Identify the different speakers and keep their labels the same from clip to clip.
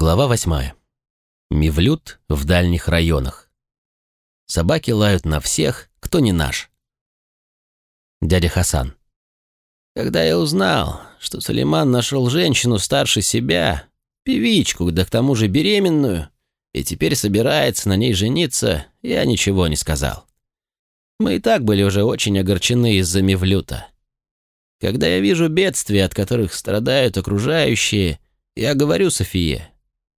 Speaker 1: Глава восьмая. Мивлют в дальних районах. Собаки лают на всех, кто не наш. Дядя Хасан. Когда я узнал, что Сулейман нашел женщину старше себя, певичку, да к тому же беременную, и теперь собирается на ней жениться, я ничего не сказал. Мы и так были уже очень огорчены из-за Мивлюта. Когда я вижу бедствия, от которых страдают окружающие, я говорю Софие,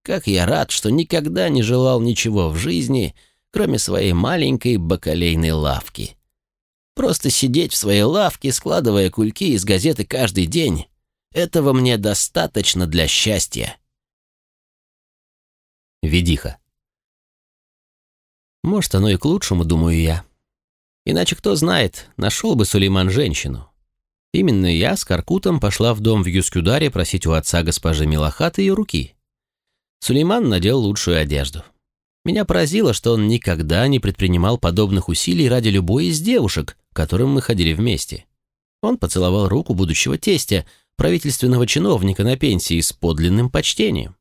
Speaker 1: как я рад, что никогда не желал ничего в жизни, кроме своей маленькой бакалейной лавки. Просто сидеть в своей лавке, складывая кульки из газеты каждый день, этого мне достаточно для счастья. Ведиха. Может, оно и к лучшему, думаю я. Иначе кто знает, нашел бы Сулейман женщину. Именно я с Каркутом пошла в дом в Юскюдаре просить у отца госпожи Милахат ее руки. Сулейман надел лучшую одежду. Меня поразило, что он никогда не предпринимал подобных усилий ради любой из девушек, которым мы ходили вместе. Он поцеловал руку будущего тестя, правительственного чиновника на пенсии с подлинным почтением.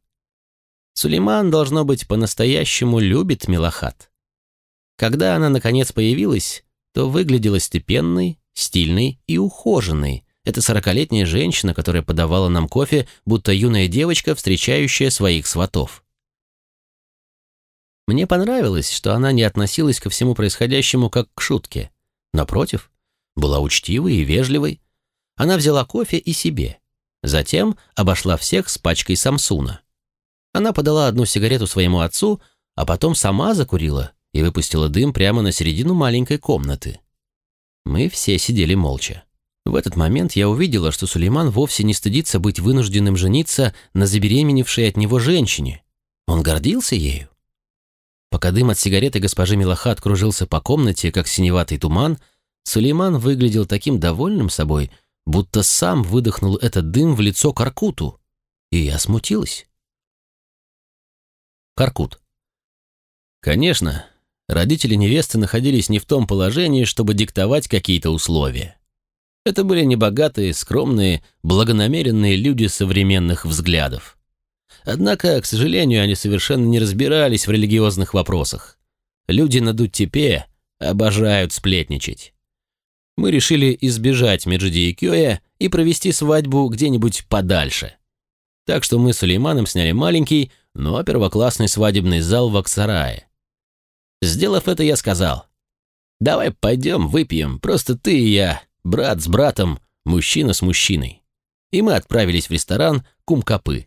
Speaker 1: Сулейман, должно быть, по-настоящему любит Милахат. Когда она, наконец, появилась, то выглядела степенной, стильной и ухоженной, это сорокалетняя женщина, которая подавала нам кофе, будто юная девочка, встречающая своих сватов. Мне понравилось, что она не относилась ко всему происходящему как к шутке. Напротив, была учтивой и вежливой. Она взяла кофе и себе. Затем обошла всех с пачкой Самсуна. Она подала одну сигарету своему отцу, а потом сама закурила и выпустила дым прямо на середину маленькой комнаты. Мы все сидели молча. В этот момент я увидела, что Сулейман вовсе не стыдится быть вынужденным жениться на забеременевшей от него женщине. Он гордился ею. Пока дым от сигареты госпожи Милахат кружился по комнате, как синеватый туман, Сулейман выглядел таким довольным собой, будто сам выдохнул этот дым в лицо Каркуту. И я смутилась. Каркут. Конечно, родители невесты находились не в том положении, чтобы диктовать какие-то условия. Это были небогатые, скромные, благонамеренные люди современных взглядов. Однако, к сожалению, они совершенно не разбирались в религиозных вопросах. Люди на Дуттепе обожают сплетничать. Мы решили избежать Меджидиекёя и провести свадьбу где-нибудь подальше. Так что мы с Сулейманом сняли маленький, но первоклассный свадебный зал в Аксарае. Сделав это, я сказал, «Давай пойдем выпьем, просто ты и я, брат с братом, мужчина с мужчиной. И мы отправились в ресторан Кумкапы.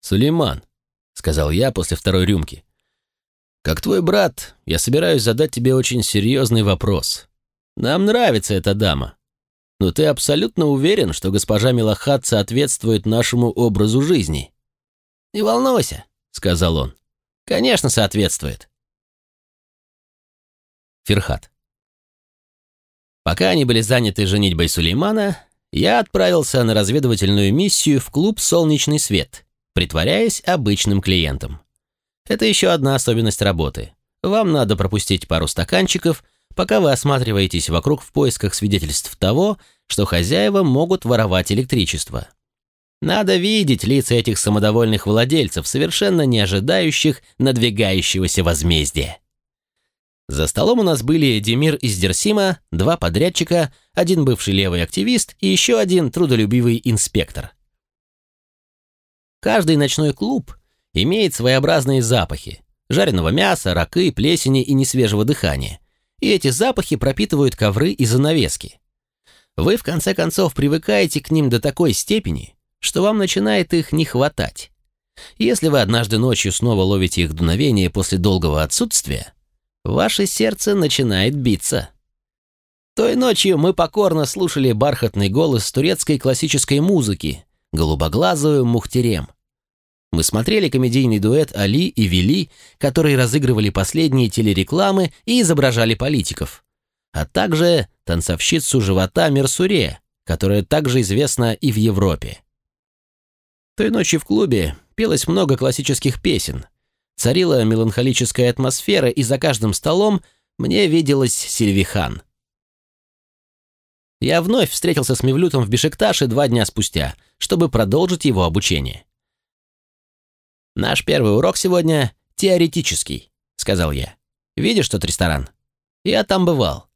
Speaker 1: «Сулейман», — сказал я после второй рюмки, — «как твой брат, я собираюсь задать тебе очень серьезный вопрос. Нам нравится эта дама, но ты абсолютно уверен, что госпожа Милахат соответствует нашему образу жизни?» «Не волнуйся», — сказал он. «Конечно, соответствует». Ферхат. Пока они были заняты женитьбой Сулеймана, я отправился на разведывательную миссию в клуб «Солнечный свет», притворяясь обычным клиентом. Это еще одна особенность работы. Вам надо пропустить пару стаканчиков, пока вы осматриваетесь вокруг в поисках свидетельств того, что хозяева могут воровать электричество. Надо видеть лица этих самодовольных владельцев, совершенно не ожидающих надвигающегося возмездия. За столом у нас были Демир из Дерсима, два подрядчика, один бывший левый активист и еще один трудолюбивый инспектор. Каждый ночной клуб имеет своеобразные запахи – жареного мяса, ракы, плесени и несвежего дыхания. И эти запахи пропитывают ковры и занавески. Вы, в конце концов, привыкаете к ним до такой степени, что вам начинает их не хватать. Если вы однажды ночью снова ловите их дуновение после долгого отсутствия – ваше сердце начинает биться. Той ночью мы покорно слушали бархатный голос турецкой классической музыки, голубоглазую Мухтерем. Мы смотрели комедийный дуэт Али и Вели, которые разыгрывали последние телерекламы и изображали политиков, а также танцовщицу живота Мерсуре, которая также известна и в Европе. Той ночью в клубе пелось много классических песен – Царила меланхолическая атмосфера, и за каждым столом мне виделась Сильвихан. Я вновь встретился с Мевлютом в Бешикташе два дня спустя, чтобы продолжить его обучение. «Наш первый урок сегодня теоретический», — сказал я. «Видишь тот ресторан? Я там бывал.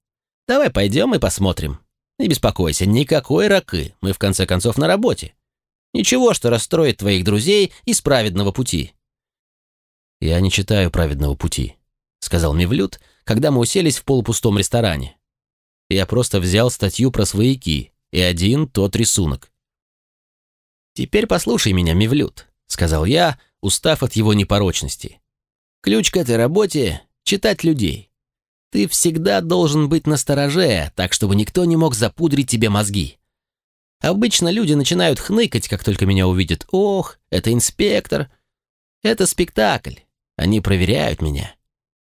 Speaker 1: Давай пойдем и посмотрим. Не беспокойся, никакой ракы, мы в конце концов на работе. Ничего, что расстроит твоих друзей из праведного пути». «Я не читаю праведного пути», — сказал Мевлюд, когда мы уселись в полупустом ресторане. «Я просто взял статью про свояки и один тот рисунок». «Теперь послушай меня, Мевлюд», — сказал я, устав от его непорочности. «Ключ к этой работе — читать людей. Ты всегда должен быть настороже, так чтобы никто не мог запудрить тебе мозги. Обычно люди начинают хныкать, как только меня увидят. Ох, это инспектор. Это спектакль. Они проверяют меня.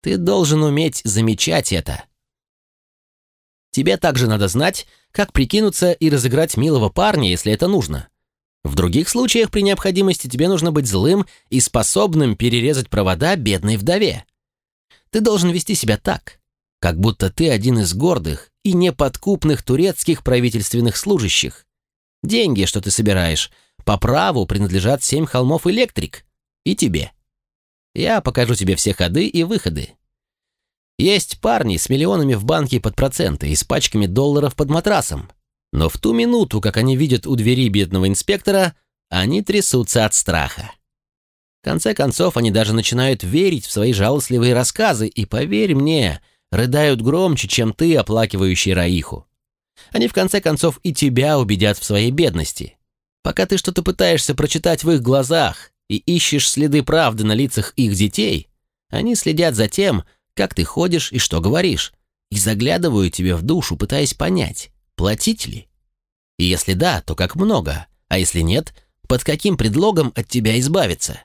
Speaker 1: Ты должен уметь замечать это. Тебе также надо знать, как прикинуться и разыграть милого парня, если это нужно. В других случаях при необходимости тебе нужно быть злым и способным перерезать провода бедной вдове. Ты должен вести себя так, как будто ты один из гордых и неподкупных турецких правительственных служащих. Деньги, что ты собираешь, по праву принадлежат семь холмов электрик и тебе. Я покажу тебе все ходы и выходы. Есть парни с миллионами в банке под проценты и с пачками долларов под матрасом. Но в ту минуту, как они видят у двери бедного инспектора, они трясутся от страха. В конце концов, они даже начинают верить в свои жалостливые рассказы, и, поверь мне, рыдают громче, чем ты, оплакивающий Раиху. Они в конце концов и тебя убедят в своей бедности. Пока ты что-то пытаешься прочитать в их глазах и ищешь следы правды на лицах их детей, они следят за тем, как ты ходишь и что говоришь, и заглядывают тебе в душу, пытаясь понять, платить ли. И если да, то как много, а если нет, под каким предлогом от тебя избавиться.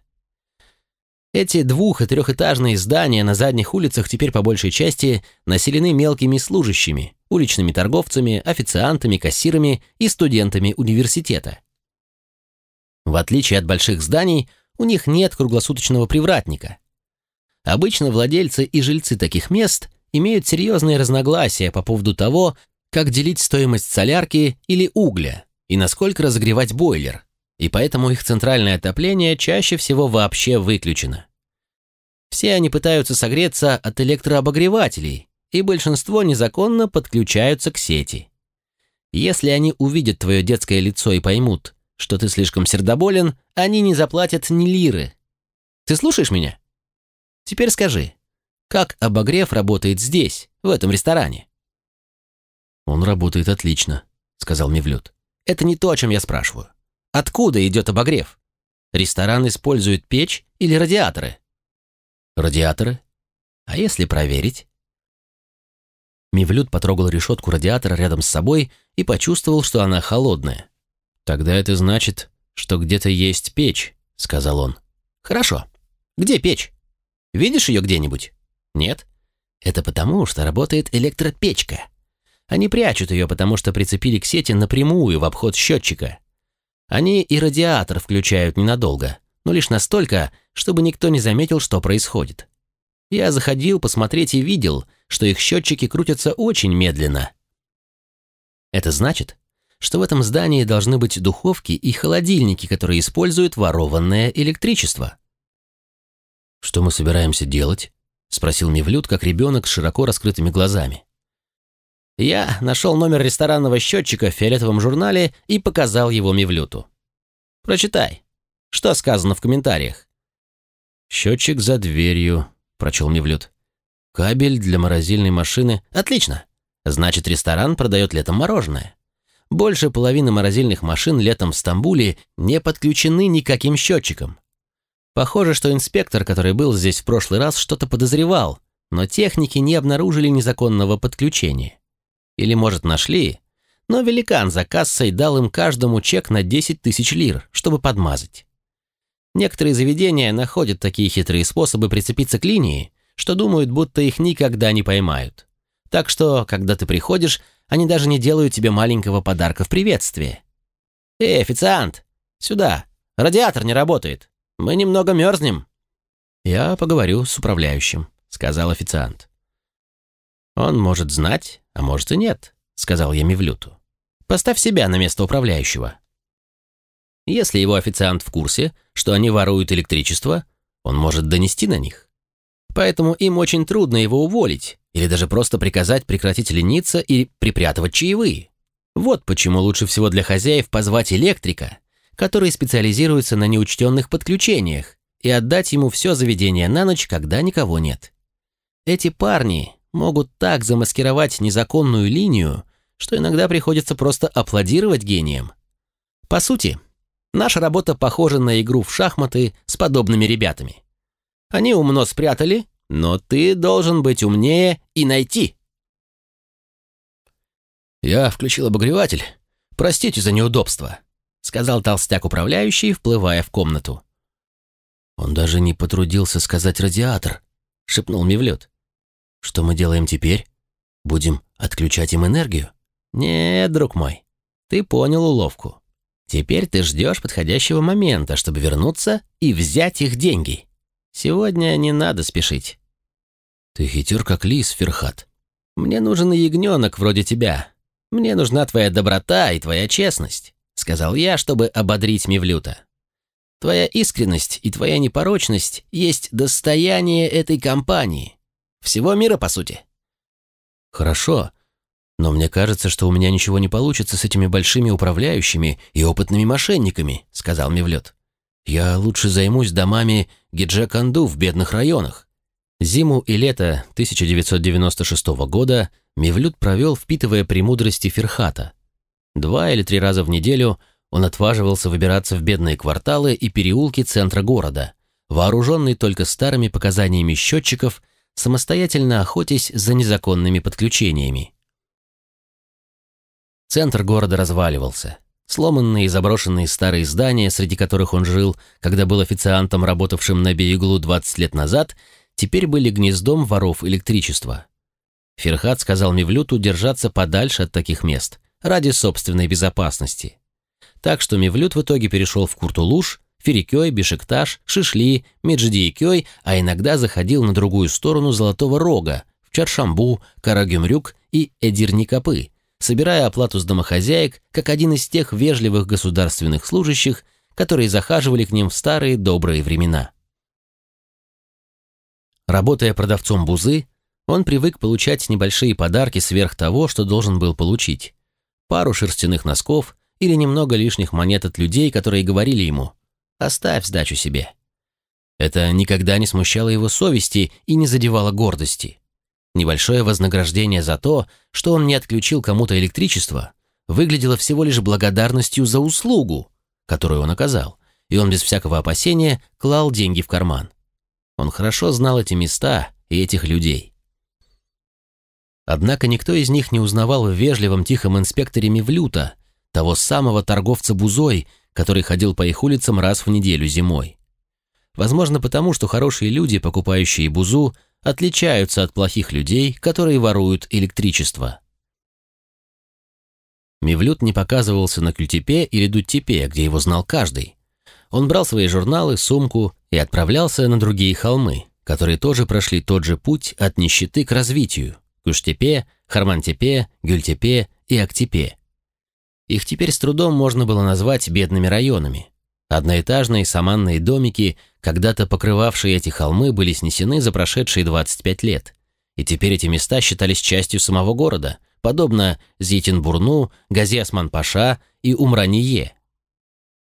Speaker 1: Эти двух- и трехэтажные здания на задних улицах теперь по большей части населены мелкими служащими, уличными торговцами, официантами, кассирами и студентами университета. В отличие от больших зданий, у них нет круглосуточного привратника. Обычно владельцы и жильцы таких мест имеют серьезные разногласия по поводу того, как делить стоимость солярки или угля и насколько разогревать бойлер, и поэтому их центральное отопление чаще всего вообще выключено. Все они пытаются согреться от электрообогревателей, и большинство незаконно подключаются к сети. Если они увидят твое детское лицо и поймут, что ты слишком сердоболен, они не заплатят ни лиры. Ты слушаешь меня? Теперь скажи, как обогрев работает здесь, в этом ресторане?
Speaker 2: Он работает отлично, сказал Мевлюд.
Speaker 1: Это не то, о чем я спрашиваю. Откуда идет обогрев? Ресторан использует печь или радиаторы?
Speaker 2: Радиаторы?
Speaker 1: А если проверить?
Speaker 2: Мивлют потрогал решетку радиатора рядом с собой и почувствовал, что она холодная. «Тогда это значит, что где-то есть печь», — сказал он.
Speaker 1: «Хорошо. Где печь? Видишь ее где-нибудь? Нет? Это потому, что работает электропечка. Они прячут ее, потому что прицепили к сети напрямую в обход счетчика. Они и радиатор включают ненадолго, но лишь настолько, чтобы никто не заметил, что происходит. Я заходил посмотреть и видел, что их счетчики крутятся очень медленно. Это значит, что в этом здании должны быть духовки и холодильники, которые используют ворованное электричество.
Speaker 2: «Что мы собираемся делать?» — спросил Мевлюд, как ребенок с широко раскрытыми глазами.
Speaker 1: Я нашел номер ресторанного счетчика в фиолетовом журнале и показал его Мевлюту. «Прочитай. Что сказано в комментариях?»
Speaker 2: «Счетчик за дверью», — прочел Мевлюд. «Кабель для морозильной машины.
Speaker 1: Отлично. Значит, ресторан продает летом мороженое. Больше половины морозильных машин летом в Стамбуле не подключены никаким счетчиком. Похоже, что инспектор, который был здесь в прошлый раз, что-то подозревал, но техники не обнаружили незаконного подключения. Или, может, нашли, но великан за кассой дал им каждому чек на 10 тысяч лир, чтобы подмазать. Некоторые заведения находят такие хитрые способы прицепиться к линии, что думают, будто их никогда не поймают. Так что, когда ты приходишь, они даже не делают тебе маленького подарка в приветствие. «Эй, официант, сюда, радиатор не работает, мы немного мерзнем». «Я поговорю с управляющим», — сказал официант. «Он может знать, а может и нет», — сказал я Мивлюту. «Поставь себя на место управляющего». Если его официант в курсе, что они воруют электричество, он может донести на них. Поэтому им очень трудно его уволить или даже просто приказать прекратить лениться и припрятывать чаевые. Вот почему лучше всего для хозяев позвать электрика, который специализируется на неучтенных подключениях, и отдать ему все заведение на ночь, когда никого нет. Эти парни могут так замаскировать незаконную линию, что иногда приходится просто аплодировать гениям. По сути, наша работа похожа на игру в шахматы с подобными ребятами. Они умно спрятали, но ты должен быть умнее и найти.
Speaker 2: Я включил обогреватель. Простите за неудобство, сказал толстяк-управляющий, вплывая в комнату. Он даже не потрудился сказать радиатор, шепнул Мивлет. Что мы делаем теперь? Будем отключать им энергию?
Speaker 1: Нет, друг мой, ты понял уловку. Теперь ты ждешь подходящего момента, чтобы вернуться и взять их деньги. Сегодня не надо спешить.
Speaker 2: Ты хитер, как лис, Ферхат.
Speaker 1: Мне нужен ягненок вроде тебя. Мне нужна твоя доброта и твоя честность, сказал я, чтобы ободрить Мивлюта. Твоя искренность и твоя непорочность есть достояние этой компании. Всего мира, по сути.
Speaker 2: Хорошо, но мне кажется, что у меня ничего не получится с этими большими управляющими и опытными мошенниками, сказал Мевлет. Я лучше займусь домами Гиджаканду в бедных районах. Зиму и лето 1996 года Мевлют провел, впитывая премудрости Ферхата. Два или три раза в неделю – он отваживался выбираться в бедные кварталы и переулки центра города, вооруженный только старыми показаниями счетчиков, самостоятельно охотясь за незаконными подключениями. Центр города разваливался. Сломанные и заброшенные старые здания, среди которых он жил, когда был официантом, работавшим на Бееглу 20 лет назад, теперь были гнездом воров электричества. Ферхат сказал Мевлюту держаться подальше от таких мест, ради собственной безопасности. Так что Мевлют в итоге перешел в Куртулуш, Ферикёй, Бешикташ, Шишли, Меджидиекёй, а иногда заходил на другую сторону Золотого Рога, в Чаршамбу, Карагюмрюк и Эдирникопы, собирая оплату с домохозяек, как один из тех вежливых государственных служащих, которые захаживали к ним в старые добрые времена. Работая продавцом бузы, он привык получать небольшие подарки сверх того, что должен был получить. Пару шерстяных носков, или немного лишних монет от людей, которые говорили ему «оставь сдачу себе». Это никогда не смущало его совести и не задевало гордости. Небольшое вознаграждение за то, что он не отключил кому-то электричество, выглядело всего лишь благодарностью за услугу, которую он оказал, и он без всякого опасения клал деньги в карман. Он хорошо знал эти места и этих людей. Однако никто из них не узнавал в вежливом тихом инспекторе Мивлюта, того самого торговца бузой, который ходил по их улицам раз в неделю зимой. Возможно, потому что хорошие люди, покупающие бузу, отличаются от плохих людей, которые воруют электричество. Мивлют не показывался на Кютепе или Дуттепе, где его знал каждый. Он брал свои журналы, сумку и отправлялся на другие холмы, которые тоже прошли тот же путь от нищеты к развитию – Куштепе, Хармантепе, Гюльтепе и Актепе. Их теперь с трудом можно было назвать бедными районами. Одноэтажные саманные домики, когда-то покрывавшие эти холмы, были снесены за прошедшие 25 лет. И теперь эти места считались частью самого города, подобно Зитинбурну, Гази-Осман-Паша и Умрание.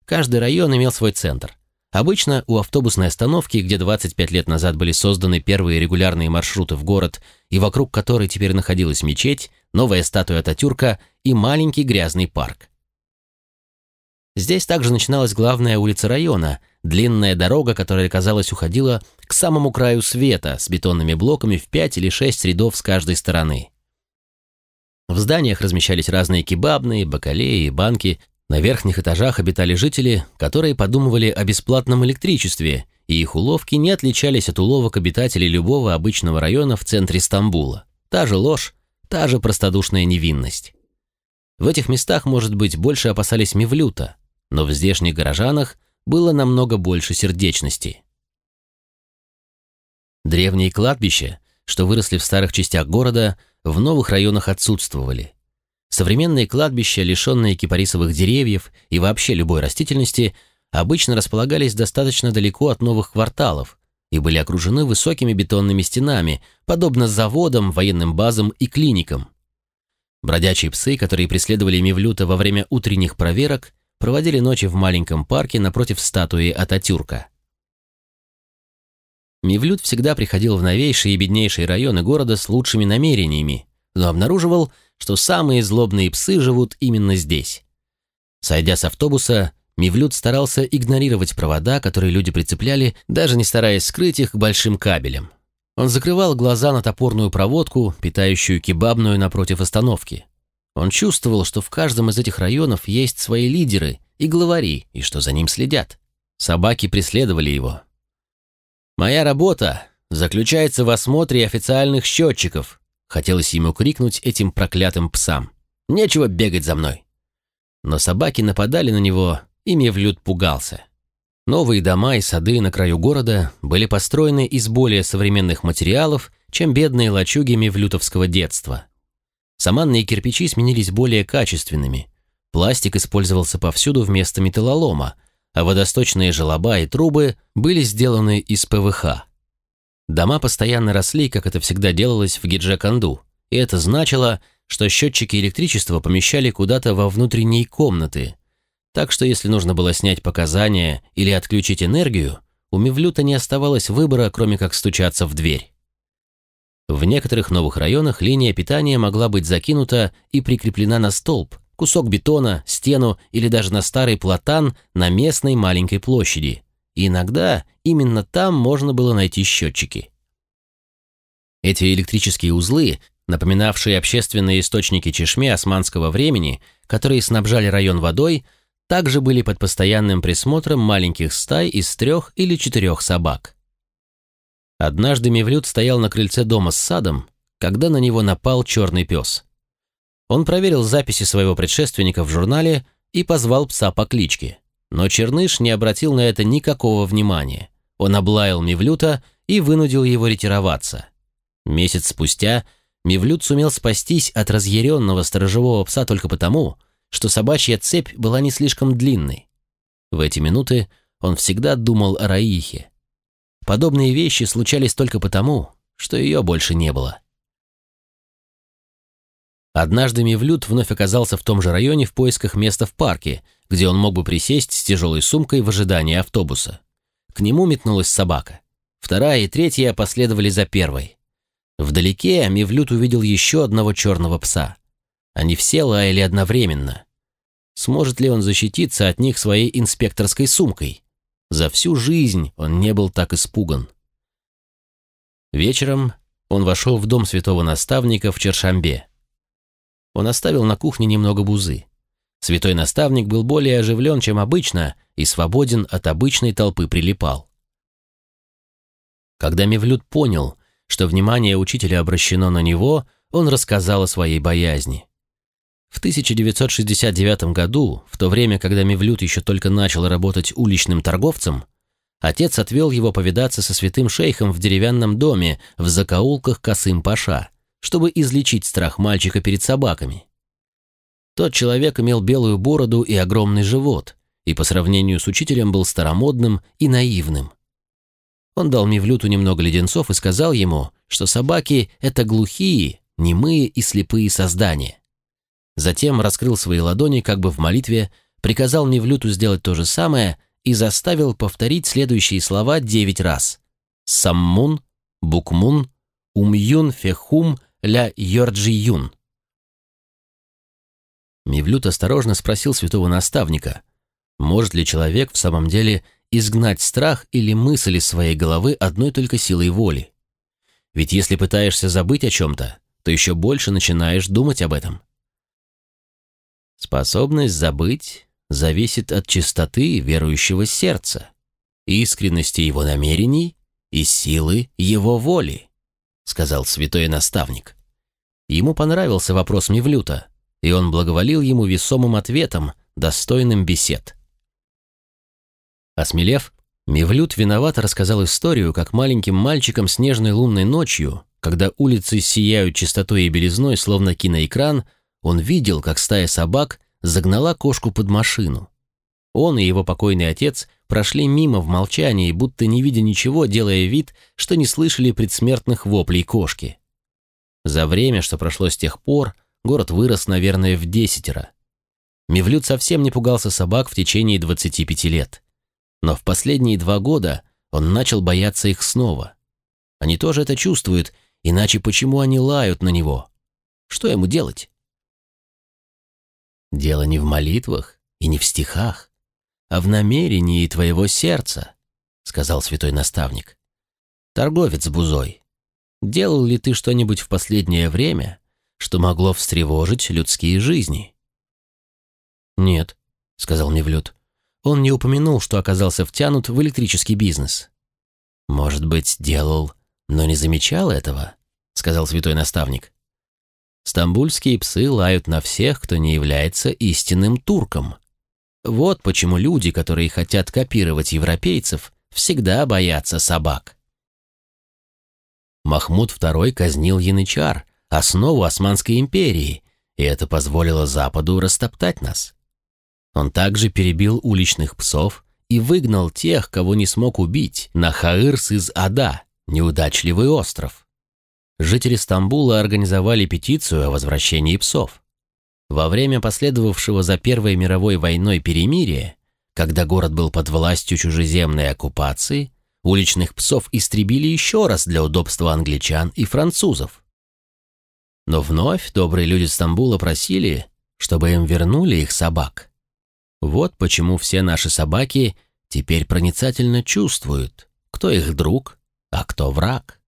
Speaker 2: Каждый район имел свой центр. Обычно у автобусной остановки, где 25 лет назад были созданы первые регулярные маршруты в город и вокруг которой теперь находилась мечеть, новая статуя Ататюрка и маленький грязный парк. Здесь также начиналась главная улица района, длинная дорога, которая, казалось, уходила к самому краю света с бетонными блоками в пять или шесть рядов с каждой стороны. В зданиях размещались разные кебабные, бакалеи и банки. На верхних этажах обитали жители, которые подумывали о бесплатном электричестве, и их уловки не отличались от уловок обитателей любого обычного района в центре Стамбула. Та же ложь, та же простодушная невинность. В этих местах, может быть, больше опасались Мевлюта, но в здешних горожанах было намного больше сердечности. Древние кладбища, что выросли в старых частях города, в новых районах отсутствовали.
Speaker 1: современные кладбища, лишенные кипарисовых деревьев и вообще любой растительности, обычно располагались достаточно далеко от новых кварталов и были окружены высокими бетонными стенами, подобно заводам, военным базам и клиникам. Бродячие псы, которые преследовали Мивлюта во время утренних проверок, проводили ночи в маленьком парке напротив статуи Ататюрка. Мивлют всегда приходил в новейшие и беднейшие районы города с лучшими намерениями, но обнаруживал, что самые злобные псы живут именно здесь. Сойдя с автобуса, Мивлют старался игнорировать провода, которые люди прицепляли, даже не стараясь скрыть их большим кабелем. Он закрывал глаза на топорную проводку, питающую кебабную напротив остановки. Он чувствовал, что в каждом из этих районов есть свои лидеры и главари, и что за ним следят. Собаки преследовали его. «Моя работа заключается в осмотре официальных счетчиков», хотелось ему крикнуть этим проклятым псам. «Нечего бегать за мной». Но собаки нападали на него, и Мевлюд пугался. Новые дома и сады на краю города были построены из более современных материалов, чем бедные лачуги мевлютовского детства. Саманные кирпичи сменились более качественными. Пластик использовался повсюду вместо металлолома, а водосточные желоба и трубы были сделаны из ПВХ. Дома постоянно росли, как это всегда делалось в Гиджаканду, и это значило, что счетчики электричества помещали куда-то во внутренние комнаты, так что если нужно было снять показания или отключить энергию, у Мевлюта не оставалось выбора, кроме как стучаться в дверь. В некоторых новых районах линия питания могла быть закинута и прикреплена на столб, кусок бетона, стену или даже на старый платан на местной маленькой площади. Иногда именно там можно было найти счетчики. Эти электрические узлы, напоминавшие общественные источники чешме османского времени, которые снабжали район водой, также были под постоянным присмотром маленьких стай из трех или четырех собак. Однажды Мевлюд стоял на крыльце дома с садом, когда на него напал черный пес. Он проверил записи своего предшественника в журнале и позвал пса по кличке. Но Черныш не обратил на это никакого внимания. Он облаял Мивлюта и вынудил его ретироваться. Месяц спустя Мивлют сумел спастись от разъяренного сторожевого пса только потому, что собачья цепь была не слишком длинной. В эти минуты он всегда думал о Раихе. Подобные вещи случались только потому, что ее больше не было. Однажды Мивлют вновь оказался в том же районе в поисках места в парке, где он мог бы присесть с тяжелой сумкой в ожидании автобуса. К нему метнулась собака. Вторая и третья последовали за первой. Вдалеке Мивлют увидел еще одного черного пса. Они все лаяли одновременно. Сможет ли он защититься от них своей инспекторской сумкой? За всю жизнь он не был так испуган. Вечером он вошел в дом святого наставника в Чершамбе. Он оставил на кухне немного бузы. Святой наставник был более оживлен, чем обычно, и свободен от обычной толпы прилипал. Когда Мевлюд понял, что внимание учителя обращено на него, он рассказал о своей боязни. В 1969 году, в то время, когда Мевлюд еще только начал работать уличным торговцем, отец отвел его повидаться со святым шейхом в деревянном доме в закоулках Касым-Паша чтобы излечить страх мальчика перед собаками. Тот человек имел белую бороду и огромный живот, и по сравнению с учителем был старомодным и наивным. Он дал Мивлюту немного леденцов и сказал ему, что собаки — это глухие, немые и слепые создания. Затем раскрыл свои ладони как бы в молитве, приказал Мивлюту сделать то же самое и заставил повторить следующие слова девять раз. «Саммун», «Букмун», «Умюн», «Фехум», ля Йорджи-Юн. Осторожно спросил святого наставника, может ли человек в самом деле изгнать страх или мысли из своей головы одной только силой воли. Ведь если пытаешься забыть о чем-то, то еще больше начинаешь думать об этом. Способность забыть зависит от чистоты верующего сердца, искренности его намерений и силы его воли. — сказал святой наставник. Ему понравился вопрос Мевлюта, и он благоволил ему весомым ответом, достойным бесед. Осмелев, Мевлют виновато рассказал историю, как маленьким мальчиком снежной лунной ночью, когда улицы сияют чистотой и белизной, словно киноэкран,
Speaker 2: он видел, как стая собак загнала кошку под машину. Он и его покойный отец прошли мимо в молчании, будто не видя ничего, делая вид, что не слышали предсмертных воплей кошки. За время, что прошло с тех пор, город вырос, наверное, в десятеро. Мевлюд совсем не пугался собак в течение 25 лет. Но в последние два года он начал бояться их снова. Они тоже это чувствуют, иначе почему они лают на него? Что ему делать? Дело не в молитвах и не в стихах, а в намерении твоего сердца, сказал святой наставник. Торговец бузой, делал ли ты что-нибудь в последнее время, что могло встревожить людские жизни? Нет, сказал Невлюд. Он не упомянул, что оказался втянут в электрический бизнес. Может быть, делал, но не замечал этого, сказал святой наставник. Стамбульские псы лают на всех, кто не является истинным турком. Вот почему люди, которые хотят копировать европейцев, всегда боятся собак. Махмуд II казнил янычар, основу Османской империи, и это позволило Западу растоптать нас. Он также перебил уличных псов и выгнал тех, кого не смог убить, на Хаырс из Ада, неудачливый остров. Жители Стамбула организовали петицию о возвращении псов. Во время последовавшего за Первой мировой войной перемирия, когда город был под властью чужеземной оккупации, уличных псов истребили еще раз для удобства англичан и французов. Но вновь добрые люди Стамбула просили, чтобы им вернули их собак. Вот почему все наши собаки теперь проницательно чувствуют, кто их друг, а кто враг.